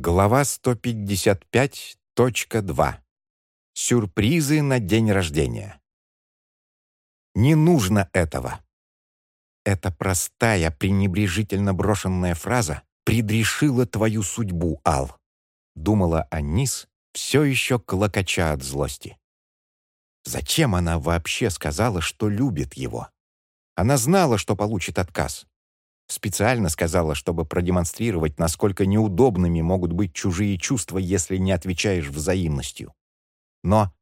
Глава 155.2. Сюрпризы на день рождения. Не нужно этого. Эта простая, пренебрежительно брошенная фраза предрешила твою судьбу, Ал. Думала Анис, все еще клокоча от злости. Зачем она вообще сказала, что любит его? Она знала, что получит отказ. Специально сказала, чтобы продемонстрировать, насколько неудобными могут быть чужие чувства, если не отвечаешь взаимностью. Но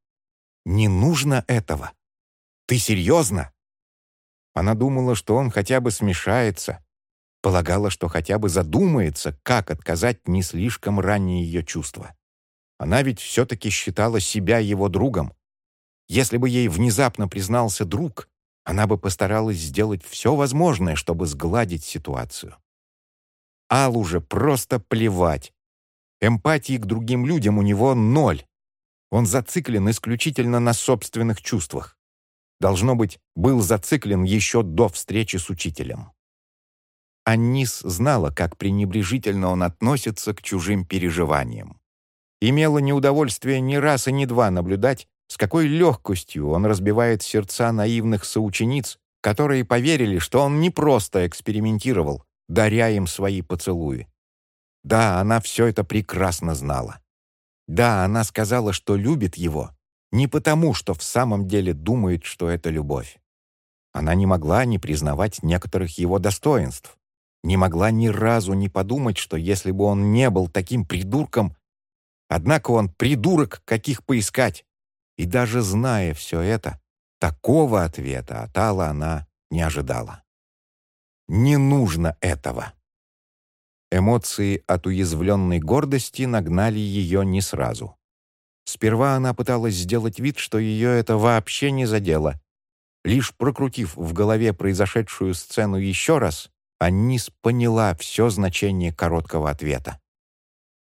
не нужно этого. Ты серьезно? Она думала, что он хотя бы смешается. Полагала, что хотя бы задумается, как отказать не слишком ранние ее чувства. Она ведь все-таки считала себя его другом. Если бы ей внезапно признался друг, она бы постаралась сделать все возможное, чтобы сгладить ситуацию. Аллу же просто плевать. Эмпатии к другим людям у него ноль. Он зациклен исключительно на собственных чувствах. Должно быть, был зациклен еще до встречи с учителем. Аннис знала, как пренебрежительно он относится к чужим переживаниям. Имела неудовольствие ни раз и ни два наблюдать, с какой легкостью он разбивает сердца наивных соучениц, которые поверили, что он не просто экспериментировал, даря им свои поцелуи. Да, она все это прекрасно знала. Да, она сказала, что любит его, не потому, что в самом деле думает, что это любовь. Она не могла не признавать некоторых его достоинств, не могла ни разу не подумать, что если бы он не был таким придурком, однако он придурок, каких поискать, и даже зная все это, такого ответа от Алла она не ожидала. Не нужно этого. Эмоции от уязвленной гордости нагнали ее не сразу. Сперва она пыталась сделать вид, что ее это вообще не задело. Лишь прокрутив в голове произошедшую сцену еще раз, Аннис поняла все значение короткого ответа.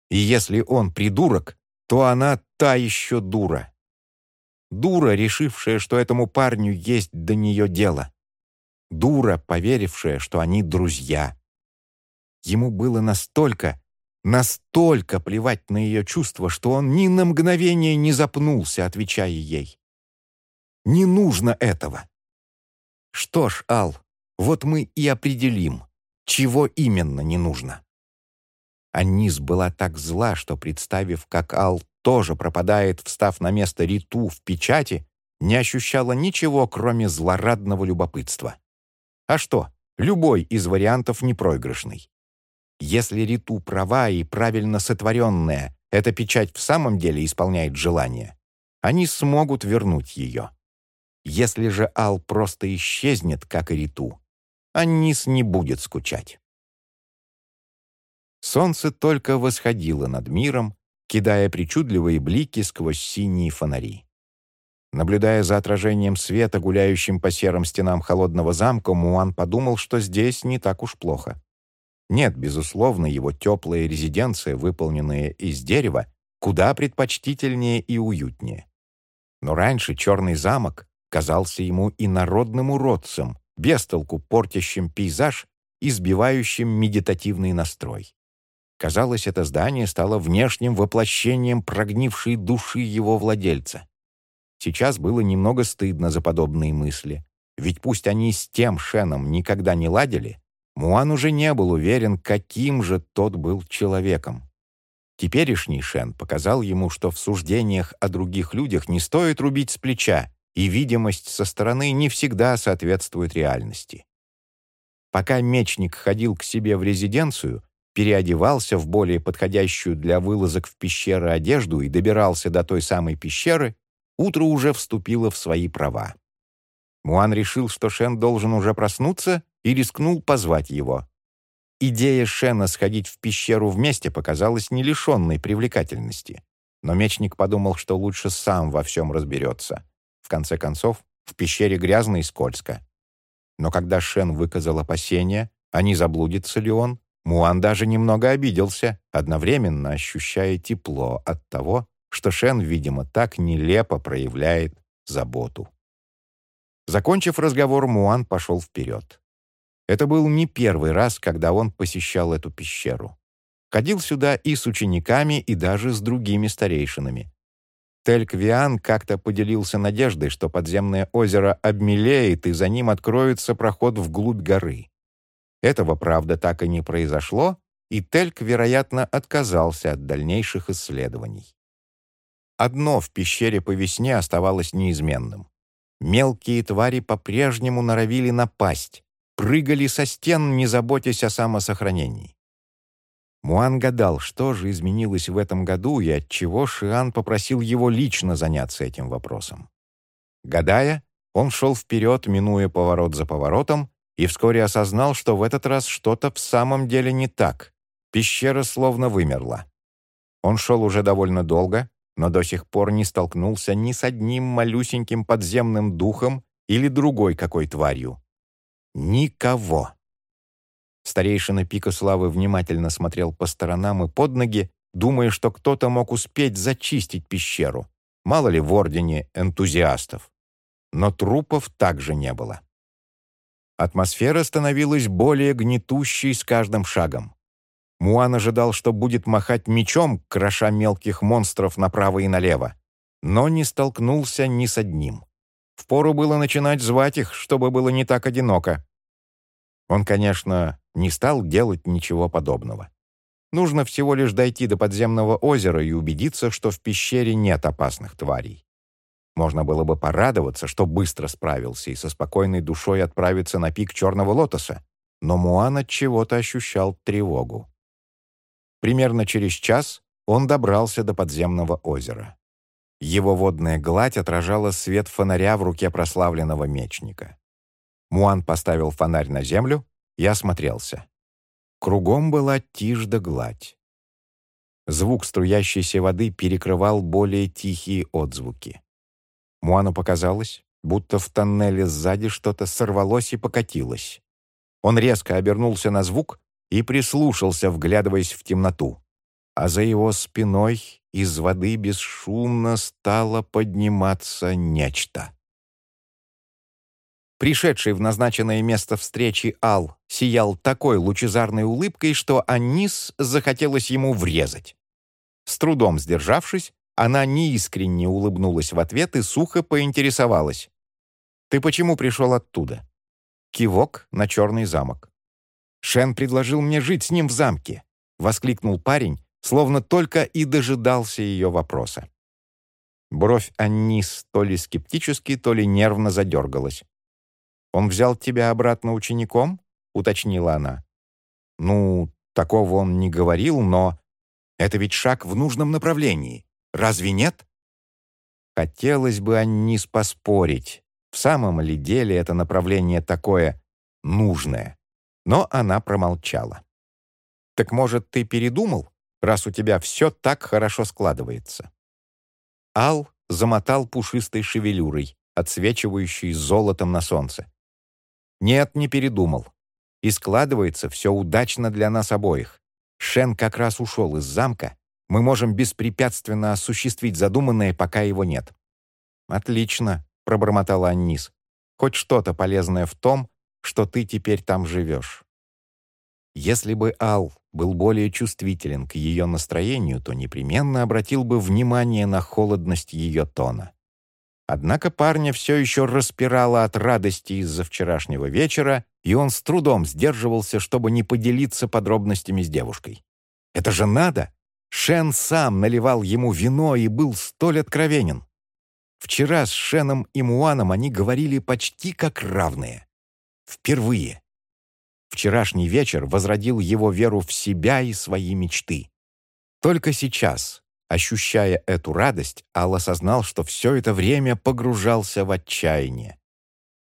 И если он придурок, то она та еще дура. Дура, решившая, что этому парню есть до нее дело. Дура, поверившая, что они друзья. Ему было настолько, настолько плевать на ее чувства, что он ни на мгновение не запнулся, отвечая ей. «Не нужно этого». «Что ж, Ал, вот мы и определим, чего именно не нужно». Анис была так зла, что, представив, как Ал тоже пропадает, встав на место Риту в печати, не ощущала ничего, кроме злорадного любопытства. А что, любой из вариантов непроигрышный. Если Риту права и правильно сотворенная, эта печать в самом деле исполняет желание, они смогут вернуть ее. Если же Ал просто исчезнет, как и Риту, Анис не будет скучать. Солнце только восходило над миром, кидая причудливые блики сквозь синие фонари. Наблюдая за отражением света, гуляющим по серым стенам холодного замка, Муан подумал, что здесь не так уж плохо. Нет, безусловно, его теплая резиденция, выполненная из дерева, куда предпочтительнее и уютнее. Но раньше черный замок казался ему инородным уродцем, бестолку портящим пейзаж и сбивающим медитативный настрой. Казалось, это здание стало внешним воплощением прогнившей души его владельца. Сейчас было немного стыдно за подобные мысли. Ведь пусть они с тем Шеном никогда не ладили, Муан уже не был уверен, каким же тот был человеком. Теперешний Шен показал ему, что в суждениях о других людях не стоит рубить с плеча, и видимость со стороны не всегда соответствует реальности. Пока мечник ходил к себе в резиденцию, переодевался в более подходящую для вылазок в пещеры одежду и добирался до той самой пещеры, утро уже вступило в свои права. Муан решил, что Шен должен уже проснуться, и рискнул позвать его. Идея Шена сходить в пещеру вместе показалась не лишенной привлекательности. Но мечник подумал, что лучше сам во всем разберется. В конце концов, в пещере грязно и скользко. Но когда Шен выказал опасения, а не заблудится ли он, Муан даже немного обиделся, одновременно ощущая тепло от того, что Шен, видимо, так нелепо проявляет заботу. Закончив разговор, Муан пошел вперед. Это был не первый раз, когда он посещал эту пещеру. Ходил сюда и с учениками, и даже с другими старейшинами. Тельквиан как-то поделился надеждой, что подземное озеро обмелеет, и за ним откроется проход вглубь горы. Этого, правда, так и не произошло, и Тельк, вероятно, отказался от дальнейших исследований. Одно в пещере по весне оставалось неизменным. Мелкие твари по-прежнему норовили напасть, прыгали со стен, не заботясь о самосохранении. Муан гадал, что же изменилось в этом году и отчего Шиан попросил его лично заняться этим вопросом. Гадая, он шел вперед, минуя поворот за поворотом, и вскоре осознал, что в этот раз что-то в самом деле не так. Пещера словно вымерла. Он шел уже довольно долго, но до сих пор не столкнулся ни с одним малюсеньким подземным духом или другой какой тварью. Никого. Старейшина Пика Славы внимательно смотрел по сторонам и под ноги, думая, что кто-то мог успеть зачистить пещеру. Мало ли в Ордене энтузиастов. Но трупов также не было. Атмосфера становилась более гнетущей с каждым шагом. Муан ожидал, что будет махать мечом, кроша мелких монстров направо и налево, но не столкнулся ни с одним. Впору было начинать звать их, чтобы было не так одиноко. Он, конечно, не стал делать ничего подобного. Нужно всего лишь дойти до подземного озера и убедиться, что в пещере нет опасных тварей. Можно было бы порадоваться, что быстро справился и со спокойной душой отправиться на пик Черного Лотоса, но Муан от чего-то ощущал тревогу. Примерно через час он добрался до подземного озера. Его водная гладь отражала свет фонаря в руке прославленного мечника. Муан поставил фонарь на землю и осмотрелся. Кругом была тишь гладь. Звук струящейся воды перекрывал более тихие отзвуки. Муану показалось, будто в тоннеле сзади что-то сорвалось и покатилось. Он резко обернулся на звук и прислушался, вглядываясь в темноту. А за его спиной из воды бесшумно стало подниматься нечто. Пришедший в назначенное место встречи Ал сиял такой лучезарной улыбкой, что Анис захотелось ему врезать. С трудом сдержавшись, она неискренне улыбнулась в ответ и сухо поинтересовалась. «Ты почему пришел оттуда?» Кивок на черный замок. «Шен предложил мне жить с ним в замке», — воскликнул парень, словно только и дожидался ее вопроса. Бровь Аннис то ли скептически, то ли нервно задергалась. «Он взял тебя обратно учеником?» — уточнила она. «Ну, такого он не говорил, но... Это ведь шаг в нужном направлении. Разве нет?» Хотелось бы Аннис поспорить, в самом ли деле это направление такое нужное. Но она промолчала. «Так, может, ты передумал, раз у тебя все так хорошо складывается?» Ал замотал пушистой шевелюрой, отсвечивающей золотом на солнце. Нет, не передумал. И складывается все удачно для нас обоих. Шен как раз ушел из замка. Мы можем беспрепятственно осуществить задуманное, пока его нет. «Отлично», — пробормотала Аннис. «Хоть что-то полезное в том, что ты теперь там живешь». Если бы Ал был более чувствителен к ее настроению, то непременно обратил бы внимание на холодность ее тона. Однако парня все еще распирало от радости из-за вчерашнего вечера, и он с трудом сдерживался, чтобы не поделиться подробностями с девушкой. «Это же надо!» Шен сам наливал ему вино и был столь откровенен. Вчера с Шеном и Муаном они говорили почти как равные. Впервые. Вчерашний вечер возродил его веру в себя и свои мечты. Только сейчас, Ощущая эту радость, Ал осознал, что все это время погружался в отчаяние.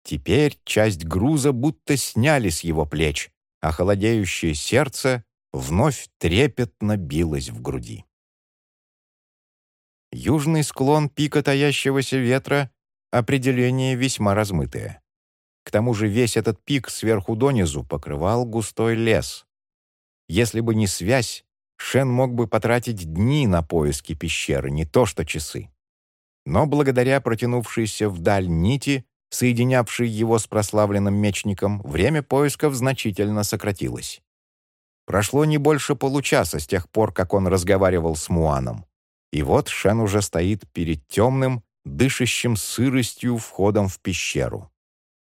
Теперь часть груза будто сняли с его плеч, а холодеющее сердце вновь трепетно билось в груди. Южный склон пика таящегося ветра — определение весьма размытое. К тому же весь этот пик сверху донизу покрывал густой лес. Если бы не связь, Шен мог бы потратить дни на поиски пещеры, не то что часы. Но благодаря протянувшейся вдаль нити, соединявшей его с прославленным мечником, время поисков значительно сократилось. Прошло не больше получаса с тех пор, как он разговаривал с Муаном. И вот Шен уже стоит перед темным, дышащим сыростью входом в пещеру.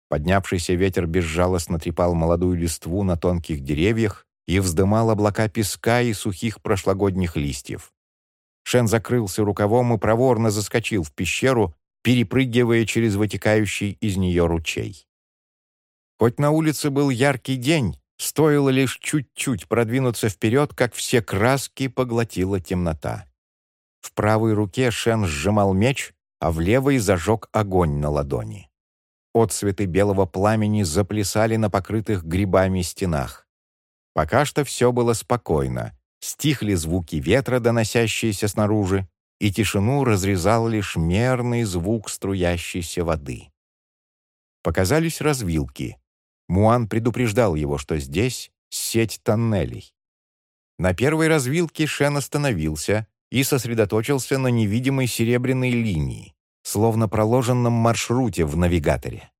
Поднявшийся ветер безжалостно трепал молодую листву на тонких деревьях и вздымал облака песка и сухих прошлогодних листьев. Шен закрылся рукавом и проворно заскочил в пещеру, перепрыгивая через вытекающий из нее ручей. Хоть на улице был яркий день, стоило лишь чуть-чуть продвинуться вперед, как все краски поглотила темнота. В правой руке Шен сжимал меч, а в левой зажег огонь на ладони. Отцветы белого пламени заплясали на покрытых грибами стенах. Пока что все было спокойно. Стихли звуки ветра, доносящиеся снаружи, и тишину разрезал лишь мерный звук струящейся воды. Показались развилки. Муан предупреждал его, что здесь сеть тоннелей. На первой развилке Шен остановился и сосредоточился на невидимой серебряной линии словно проложенном маршруте в навигаторе.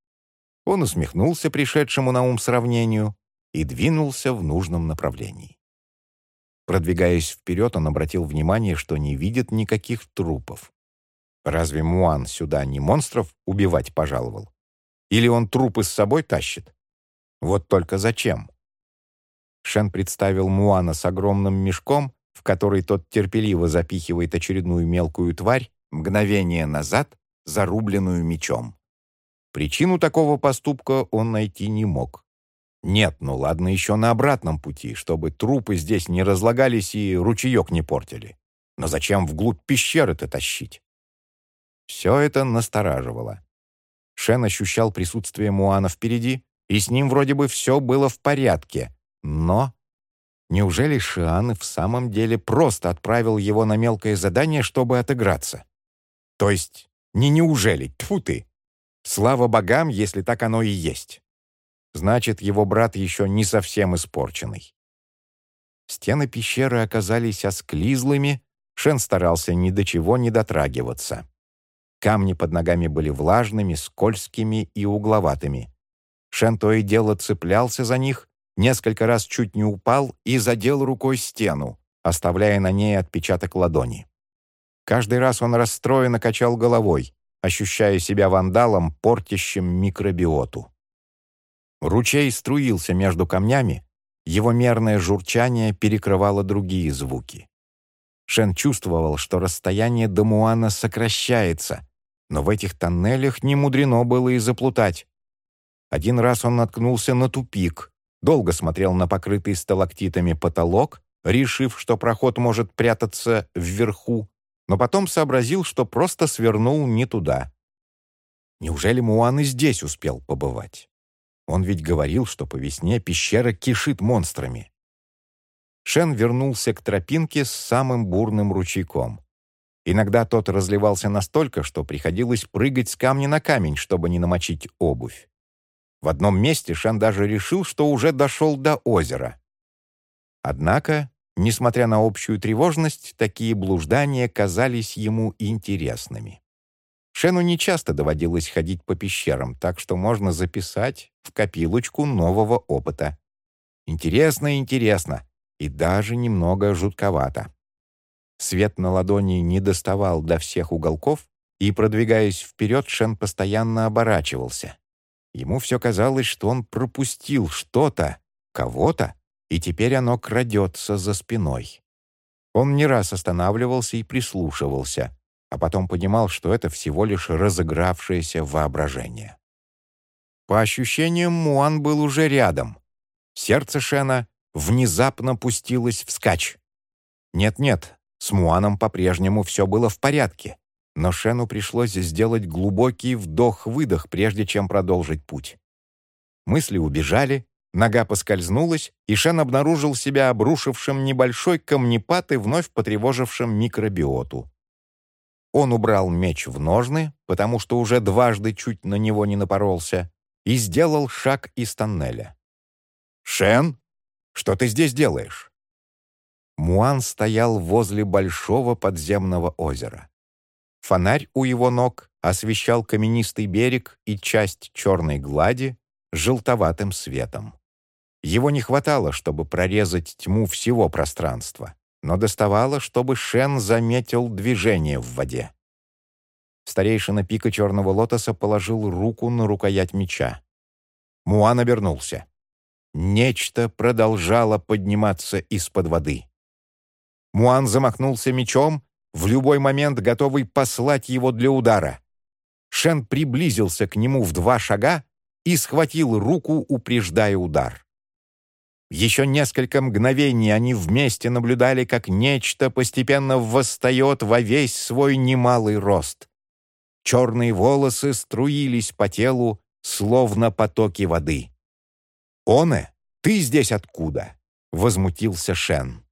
Он усмехнулся пришедшему на ум сравнению и двинулся в нужном направлении. Продвигаясь вперед, он обратил внимание, что не видит никаких трупов. Разве Муан сюда не монстров убивать пожаловал? Или он трупы с собой тащит? Вот только зачем? Шен представил Муана с огромным мешком, в который тот терпеливо запихивает очередную мелкую тварь, мгновение назад зарубленную мечом. Причину такого поступка он найти не мог. Нет, ну ладно, еще на обратном пути, чтобы трупы здесь не разлагались и ручеек не портили. Но зачем вглубь пещеры-то тащить? Все это настораживало. Шен ощущал присутствие Муана впереди, и с ним вроде бы все было в порядке. Но неужели Шиан в самом деле просто отправил его на мелкое задание, чтобы отыграться? То есть, не неужели, тьфу ты! Слава богам, если так оно и есть. Значит, его брат еще не совсем испорченный. Стены пещеры оказались осклизлыми, Шен старался ни до чего не дотрагиваться. Камни под ногами были влажными, скользкими и угловатыми. Шен то и дело цеплялся за них, несколько раз чуть не упал и задел рукой стену, оставляя на ней отпечаток ладони. Каждый раз он расстроенно качал головой, ощущая себя вандалом, портящим микробиоту. Ручей струился между камнями, его мерное журчание перекрывало другие звуки. Шен чувствовал, что расстояние до Муана сокращается, но в этих тоннелях не мудрено было и заплутать. Один раз он наткнулся на тупик, долго смотрел на покрытый сталактитами потолок, решив, что проход может прятаться вверху, но потом сообразил, что просто свернул не туда. Неужели Муан и здесь успел побывать? Он ведь говорил, что по весне пещера кишит монстрами. Шен вернулся к тропинке с самым бурным ручейком. Иногда тот разливался настолько, что приходилось прыгать с камня на камень, чтобы не намочить обувь. В одном месте Шен даже решил, что уже дошел до озера. Однако Несмотря на общую тревожность, такие блуждания казались ему интересными. Шену нечасто доводилось ходить по пещерам, так что можно записать в копилочку нового опыта. Интересно, интересно, и даже немного жутковато. Свет на ладони не доставал до всех уголков, и, продвигаясь вперед, Шен постоянно оборачивался. Ему все казалось, что он пропустил что-то, кого-то, и теперь оно крадется за спиной. Он не раз останавливался и прислушивался, а потом понимал, что это всего лишь разыгравшееся воображение. По ощущениям, Муан был уже рядом. Сердце Шена внезапно пустилось вскачь. Нет-нет, с Муаном по-прежнему все было в порядке, но Шену пришлось сделать глубокий вдох-выдох, прежде чем продолжить путь. Мысли убежали, Нога поскользнулась, и Шен обнаружил себя обрушившим небольшой камнепад и вновь потревожившим микробиоту. Он убрал меч в ножны, потому что уже дважды чуть на него не напоролся, и сделал шаг из тоннеля. «Шен, что ты здесь делаешь?» Муан стоял возле большого подземного озера. Фонарь у его ног освещал каменистый берег и часть черной глади желтоватым светом. Его не хватало, чтобы прорезать тьму всего пространства, но доставало, чтобы Шен заметил движение в воде. Старейшина пика Черного Лотоса положил руку на рукоять меча. Муан обернулся. Нечто продолжало подниматься из-под воды. Муан замахнулся мечом, в любой момент готовый послать его для удара. Шен приблизился к нему в два шага и схватил руку, упреждая удар. Еще несколько мгновений они вместе наблюдали, как нечто постепенно восстает во весь свой немалый рост. Черные волосы струились по телу, словно потоки воды. «Оне, ты здесь откуда?» — возмутился Шен.